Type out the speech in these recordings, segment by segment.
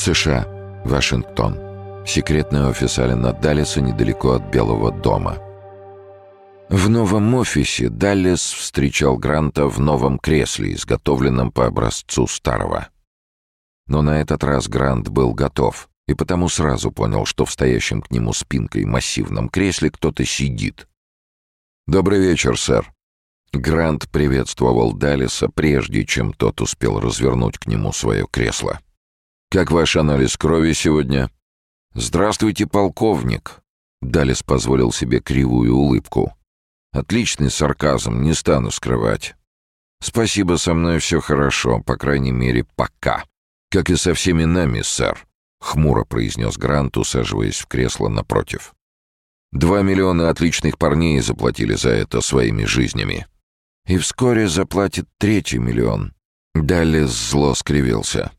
США. Вашингтон. Секретный офис Алина Даллеса недалеко от Белого дома. В новом офисе Даллес встречал Гранта в новом кресле, изготовленном по образцу старого. Но на этот раз Грант был готов, и потому сразу понял, что в стоящем к нему спинкой массивном кресле кто-то сидит. «Добрый вечер, сэр». Грант приветствовал Даллеса, прежде чем тот успел развернуть к нему свое кресло. «Как ваш анализ крови сегодня?» «Здравствуйте, полковник!» Даллес позволил себе кривую улыбку. «Отличный сарказм, не стану скрывать. Спасибо, со мной все хорошо, по крайней мере, пока. Как и со всеми нами, сэр», — хмуро произнес Грант, усаживаясь в кресло напротив. «Два миллиона отличных парней заплатили за это своими жизнями. И вскоре заплатит третий миллион». Даллес зло скривился.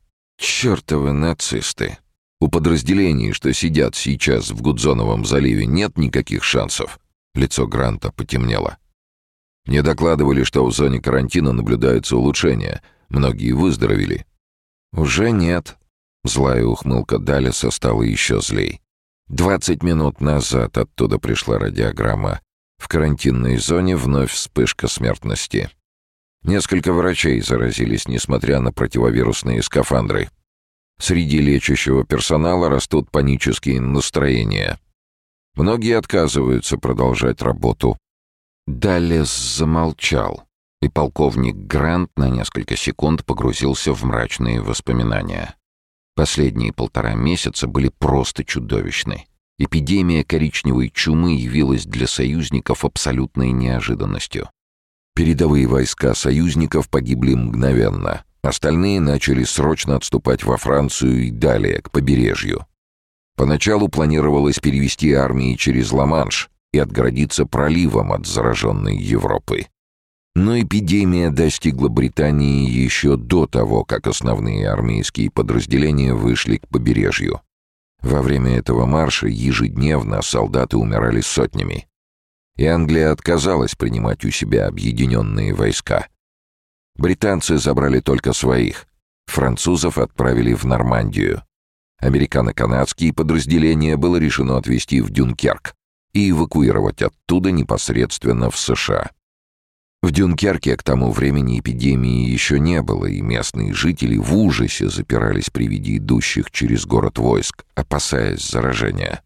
«Чёртовы нацисты! У подразделений, что сидят сейчас в Гудзоновом заливе, нет никаких шансов». Лицо Гранта потемнело. Мне докладывали, что в зоне карантина наблюдаются улучшения. Многие выздоровели. «Уже нет». Злая ухмылка Далиса стала еще злей. Двадцать минут назад оттуда пришла радиограмма. В карантинной зоне вновь вспышка смертности. Несколько врачей заразились, несмотря на противовирусные скафандры. Среди лечащего персонала растут панические настроения. Многие отказываются продолжать работу. Даллес замолчал, и полковник Грант на несколько секунд погрузился в мрачные воспоминания. Последние полтора месяца были просто чудовищны. Эпидемия коричневой чумы явилась для союзников абсолютной неожиданностью. Передовые войска союзников погибли мгновенно. Остальные начали срочно отступать во Францию и далее, к побережью. Поначалу планировалось перевести армии через Ла-Манш и отгородиться проливом от зараженной Европы. Но эпидемия достигла Британии еще до того, как основные армейские подразделения вышли к побережью. Во время этого марша ежедневно солдаты умирали сотнями и Англия отказалась принимать у себя объединенные войска. Британцы забрали только своих, французов отправили в Нормандию. Американо-канадские подразделения было решено отвезти в Дюнкерк и эвакуировать оттуда непосредственно в США. В Дюнкерке к тому времени эпидемии еще не было, и местные жители в ужасе запирались при виде идущих через город войск, опасаясь заражения.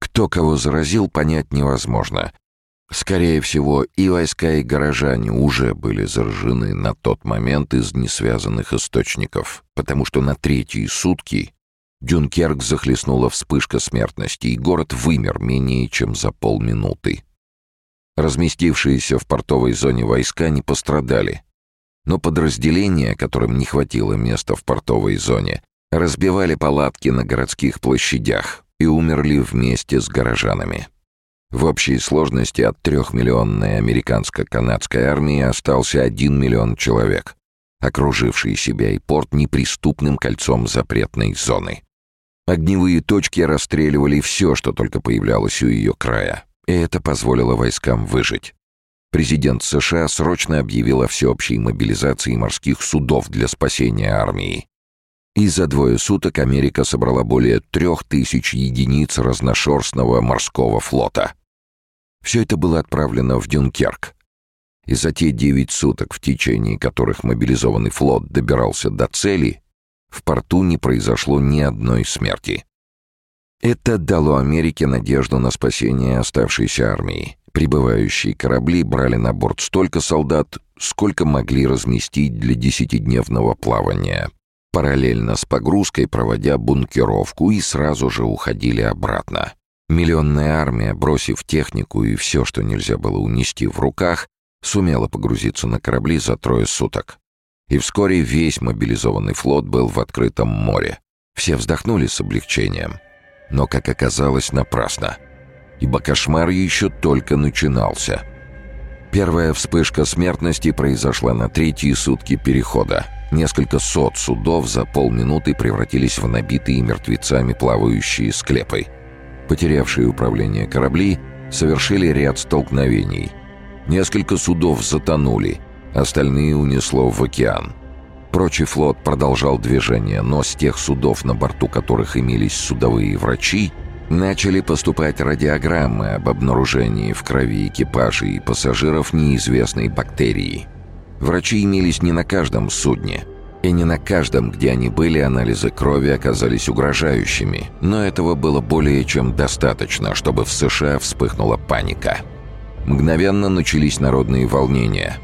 Кто кого заразил, понять невозможно, Скорее всего, и войска, и горожане уже были заражены на тот момент из несвязанных источников, потому что на третьи сутки Дюнкерк захлестнула вспышка смертности, и город вымер менее чем за полминуты. Разместившиеся в портовой зоне войска не пострадали, но подразделения, которым не хватило места в портовой зоне, разбивали палатки на городских площадях и умерли вместе с горожанами. В общей сложности от трехмиллионной американско-канадской армии остался один миллион человек, окруживший себя и порт неприступным кольцом запретной зоны. Огневые точки расстреливали все, что только появлялось у ее края, и это позволило войскам выжить. Президент США срочно объявил о всеобщей мобилизации морских судов для спасения армии. И за двое суток Америка собрала более трех тысяч единиц разношерстного морского флота — все это было отправлено в Дюнкерк. И за те девять суток, в течение которых мобилизованный флот добирался до цели, в порту не произошло ни одной смерти. Это дало Америке надежду на спасение оставшейся армии. Прибывающие корабли брали на борт столько солдат, сколько могли разместить для десятидневного плавания, параллельно с погрузкой проводя бункеровку и сразу же уходили обратно. Миллионная армия, бросив технику и все, что нельзя было унести в руках, сумела погрузиться на корабли за трое суток. И вскоре весь мобилизованный флот был в открытом море. Все вздохнули с облегчением. Но, как оказалось, напрасно. Ибо кошмар еще только начинался. Первая вспышка смертности произошла на третьи сутки перехода. Несколько сот судов за полминуты превратились в набитые мертвецами плавающие склепы. Потерявшие управление корабли совершили ряд столкновений. Несколько судов затонули, остальные унесло в океан. Прочий флот продолжал движение, но с тех судов, на борту которых имелись судовые врачи, начали поступать радиограммы об обнаружении в крови экипажей и пассажиров неизвестной бактерии. Врачи имелись не на каждом судне, и не на каждом, где они были, анализы крови оказались угрожающими, но этого было более чем достаточно, чтобы в США вспыхнула паника. Мгновенно начались народные волнения.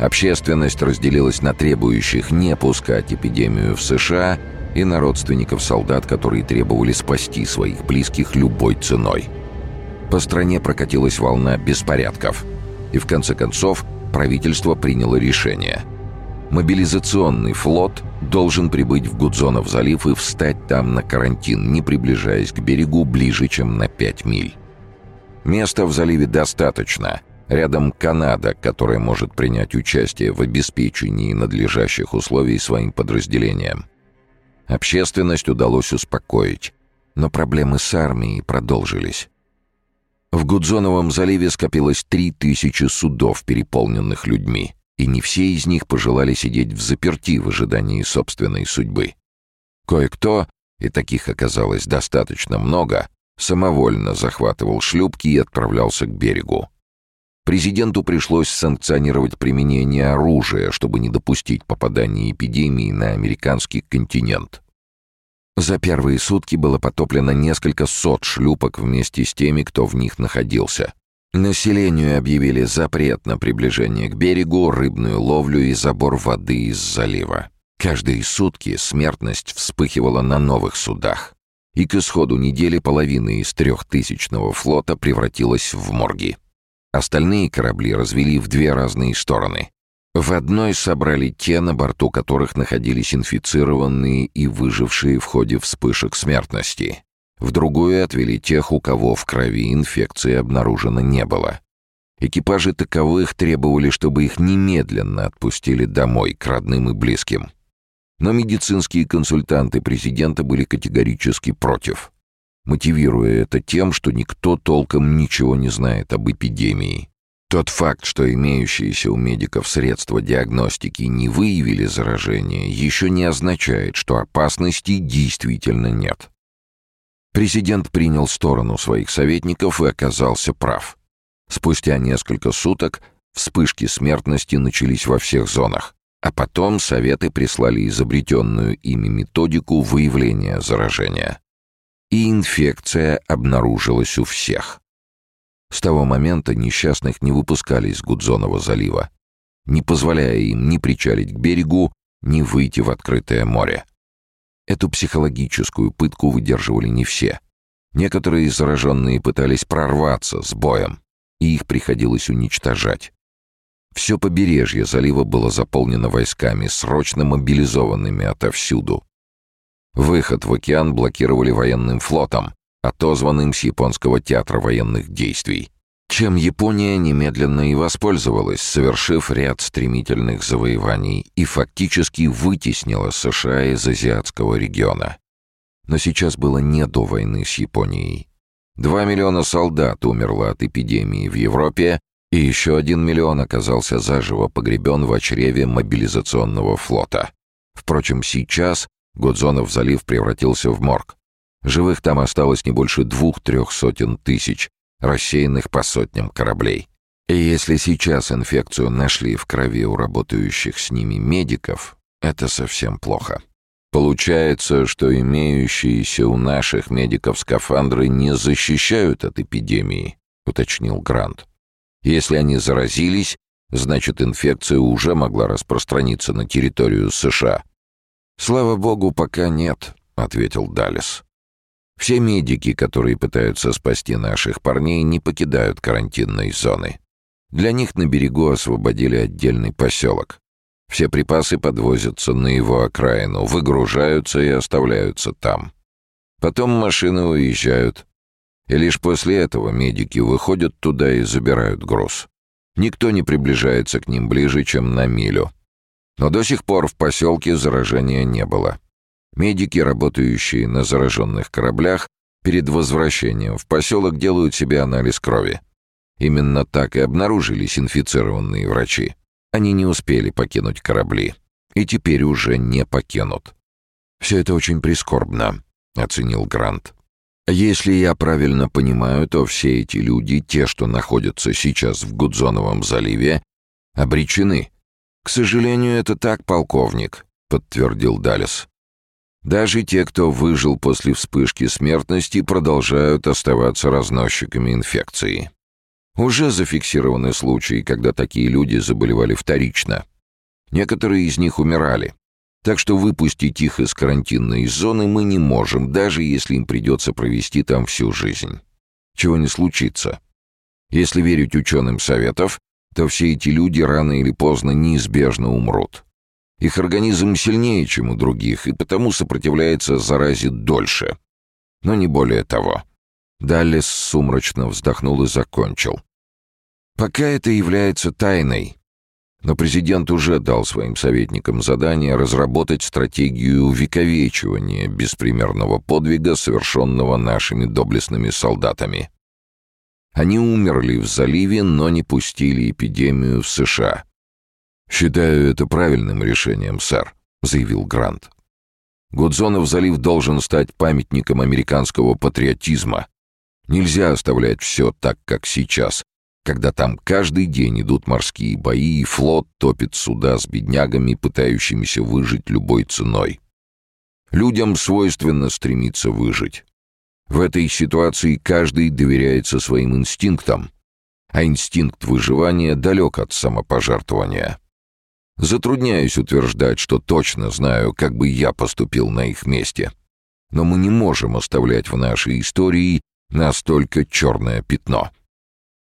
Общественность разделилась на требующих не пускать эпидемию в США и на родственников солдат, которые требовали спасти своих близких любой ценой. По стране прокатилась волна беспорядков, и в конце концов правительство приняло решение. Мобилизационный флот должен прибыть в Гудзонов залив и встать там на карантин, не приближаясь к берегу ближе, чем на 5 миль. Места в заливе достаточно. Рядом Канада, которая может принять участие в обеспечении надлежащих условий своим подразделениям. Общественность удалось успокоить, но проблемы с армией продолжились. В Гудзоновом заливе скопилось три тысячи судов, переполненных людьми, и не все из них пожелали сидеть в заперти в ожидании собственной судьбы. Кое-кто, и таких оказалось достаточно много, самовольно захватывал шлюпки и отправлялся к берегу. Президенту пришлось санкционировать применение оружия, чтобы не допустить попадания эпидемии на американский континент. За первые сутки было потоплено несколько сот шлюпок вместе с теми, кто в них находился. Населению объявили запрет на приближение к берегу, рыбную ловлю и забор воды из залива. Каждые сутки смертность вспыхивала на новых судах и к исходу недели половина из трехтысячного флота превратилась в морги. Остальные корабли развели в две разные стороны. В одной собрали те, на борту которых находились инфицированные и выжившие в ходе вспышек смертности. В другую отвели тех, у кого в крови инфекции обнаружено не было. Экипажи таковых требовали, чтобы их немедленно отпустили домой, к родным и близким. Но медицинские консультанты президента были категорически против, мотивируя это тем, что никто толком ничего не знает об эпидемии. Тот факт, что имеющиеся у медиков средства диагностики не выявили заражение, еще не означает, что опасности действительно нет. Президент принял сторону своих советников и оказался прав. Спустя несколько суток вспышки смертности начались во всех зонах. А потом советы прислали изобретенную ими методику выявления заражения. И инфекция обнаружилась у всех. С того момента несчастных не выпускали из Гудзонова залива, не позволяя им ни причалить к берегу, ни выйти в открытое море. Эту психологическую пытку выдерживали не все. Некоторые зараженные пытались прорваться с боем, и их приходилось уничтожать. Все побережье залива было заполнено войсками, срочно мобилизованными отовсюду. Выход в океан блокировали военным флотом, отозванным с японского театра военных действий, чем Япония немедленно и воспользовалась, совершив ряд стремительных завоеваний и фактически вытеснила США из азиатского региона. Но сейчас было не до войны с Японией. Два миллиона солдат умерло от эпидемии в Европе, и еще один миллион оказался заживо погребен в чреве мобилизационного флота. Впрочем, сейчас Гудзонов залив превратился в морг. Живых там осталось не больше двух-трех сотен тысяч, рассеянных по сотням кораблей. И если сейчас инфекцию нашли в крови у работающих с ними медиков, это совсем плохо. Получается, что имеющиеся у наших медиков скафандры не защищают от эпидемии, уточнил Грант. Если они заразились, значит инфекция уже могла распространиться на территорию США. «Слава богу, пока нет», — ответил Даллес. «Все медики, которые пытаются спасти наших парней, не покидают карантинной зоны. Для них на берегу освободили отдельный поселок. Все припасы подвозятся на его окраину, выгружаются и оставляются там. Потом машины уезжают, и лишь после этого медики выходят туда и забирают груз. Никто не приближается к ним ближе, чем на милю. Но до сих пор в поселке заражения не было. Медики, работающие на зараженных кораблях, перед возвращением в поселок делают себе анализ крови. Именно так и обнаружились инфицированные врачи. Они не успели покинуть корабли. и теперь уже не покинут. «Все это очень прискорбно», — оценил Грант. «Если я правильно понимаю, то все эти люди, те, что находятся сейчас в Гудзоновом заливе, обречены». «К сожалению, это так, полковник», — подтвердил Далес. «Даже те, кто выжил после вспышки смертности, продолжают оставаться разносчиками инфекции. Уже зафиксированы случаи, когда такие люди заболевали вторично. Некоторые из них умирали. Так что выпустить их из карантинной зоны мы не можем, даже если им придется провести там всю жизнь. Чего не случится. Если верить ученым советов, то все эти люди рано или поздно неизбежно умрут. Их организм сильнее, чем у других, и потому сопротивляется заразе дольше. Но не более того. Даллес сумрачно вздохнул и закончил. Пока это является тайной, но президент уже дал своим советникам задание разработать стратегию увековечивания беспримерного подвига, совершенного нашими доблестными солдатами. Они умерли в заливе, но не пустили эпидемию в США. «Считаю это правильным решением, сэр», — заявил Грант. «Гудзонов залив должен стать памятником американского патриотизма. Нельзя оставлять все так, как сейчас, когда там каждый день идут морские бои, и флот топит суда с беднягами, пытающимися выжить любой ценой. Людям свойственно стремиться выжить. В этой ситуации каждый доверяется своим инстинктам, а инстинкт выживания далек от самопожертвования. Затрудняюсь утверждать, что точно знаю, как бы я поступил на их месте. Но мы не можем оставлять в нашей истории настолько черное пятно.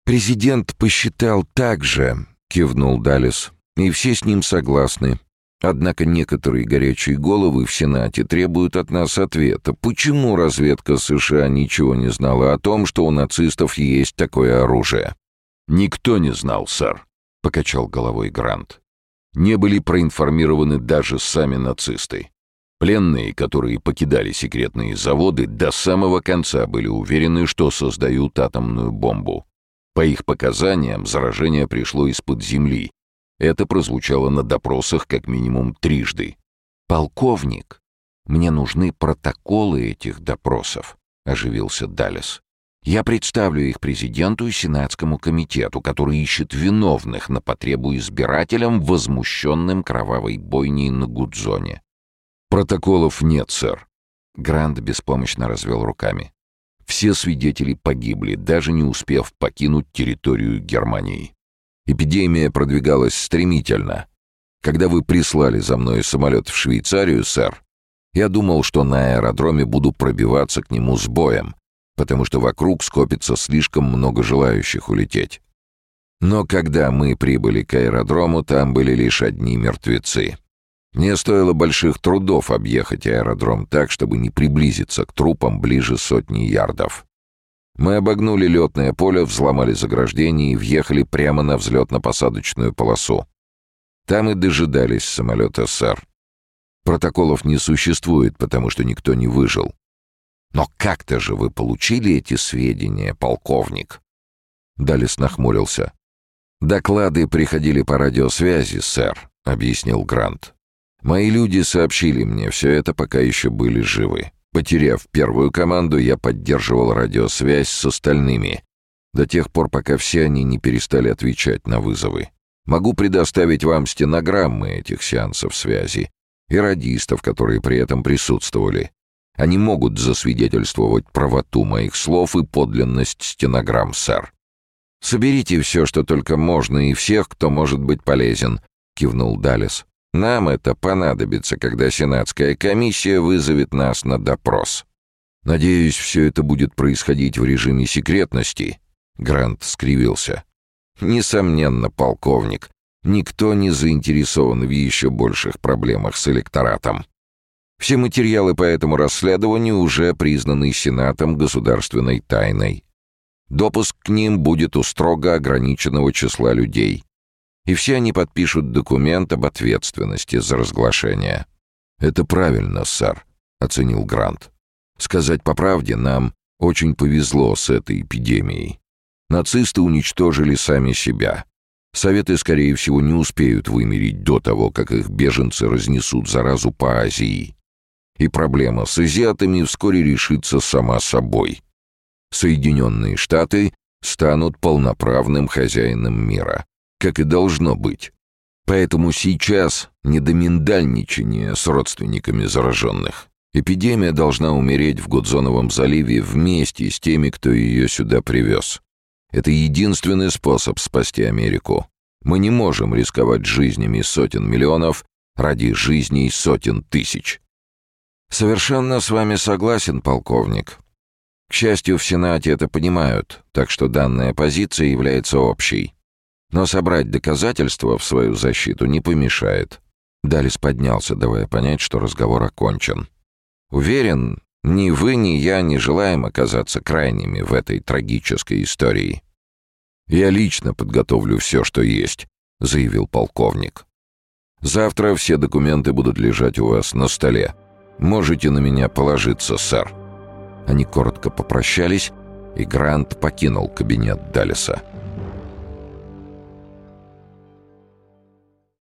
«Президент посчитал так же», — кивнул Далис, — «и все с ним согласны. Однако некоторые горячие головы в Сенате требуют от нас ответа, почему разведка США ничего не знала о том, что у нацистов есть такое оружие?» «Никто не знал, сэр», — покачал головой Грант. «Не были проинформированы даже сами нацисты. Пленные, которые покидали секретные заводы, до самого конца были уверены, что создают атомную бомбу. По их показаниям, заражение пришло из-под земли. Это прозвучало на допросах как минимум трижды. «Полковник, мне нужны протоколы этих допросов», — оживился Даллес. «Я представлю их президенту и Сенатскому комитету, который ищет виновных на потребу избирателям, возмущенным кровавой бойней на Гудзоне». «Протоколов нет, сэр». Грант беспомощно развел руками. Все свидетели погибли, даже не успев покинуть территорию Германии. Эпидемия продвигалась стремительно. Когда вы прислали за мной самолет в Швейцарию, сэр, я думал, что на аэродроме буду пробиваться к нему с боем, потому что вокруг скопится слишком много желающих улететь. Но когда мы прибыли к аэродрому, там были лишь одни мертвецы. Мне стоило больших трудов объехать аэродром так, чтобы не приблизиться к трупам ближе сотни ярдов. Мы обогнули летное поле, взломали заграждение и въехали прямо на взлетно-посадочную полосу. Там и дожидались самолета СССР. Протоколов не существует, потому что никто не выжил. Но как-то же вы получили эти сведения, полковник?» Далис нахмурился. «Доклады приходили по радиосвязи, сэр», — объяснил Грант. Мои люди сообщили мне все это, пока еще были живы. Потеряв первую команду, я поддерживал радиосвязь с остальными, до тех пор, пока все они не перестали отвечать на вызовы. Могу предоставить вам стенограммы этих сеансов связи и радистов, которые при этом присутствовали. Они могут засвидетельствовать правоту моих слов и подлинность стенограмм, сэр. «Соберите все, что только можно, и всех, кто может быть полезен», — кивнул Далес. Нам это понадобится, когда Сенатская комиссия вызовет нас на допрос. Надеюсь, все это будет происходить в режиме секретности. Грант скривился. Несомненно, полковник. Никто не заинтересован в еще больших проблемах с электоратом. Все материалы по этому расследованию уже признаны Сенатом государственной тайной. Допуск к ним будет у строго ограниченного числа людей и все они подпишут документ об ответственности за разглашение. «Это правильно, сэр», — оценил Грант. «Сказать по правде, нам очень повезло с этой эпидемией. Нацисты уничтожили сами себя. Советы, скорее всего, не успеют вымереть до того, как их беженцы разнесут заразу по Азии. И проблема с азиатами вскоре решится сама собой. Соединенные Штаты станут полноправным хозяином мира, как и должно быть. Поэтому сейчас не до миндальничания с родственниками зараженных. Эпидемия должна умереть в Гудзоновом заливе вместе с теми, кто ее сюда привез. Это единственный способ спасти Америку. Мы не можем рисковать жизнями сотен миллионов ради жизней сотен тысяч. Совершенно с вами согласен, полковник. К счастью, в Сенате это понимают, так что данная позиция является общей. Но собрать доказательства в свою защиту не помешает. Далис поднялся, давая понять, что разговор окончен. Уверен, ни вы, ни я не желаем оказаться крайними в этой трагической истории. «Я лично подготовлю все, что есть», — заявил полковник. «Завтра все документы будут лежать у вас на столе. Можете на меня положиться, сэр». Они коротко попрощались, и Грант покинул кабинет Даллеса.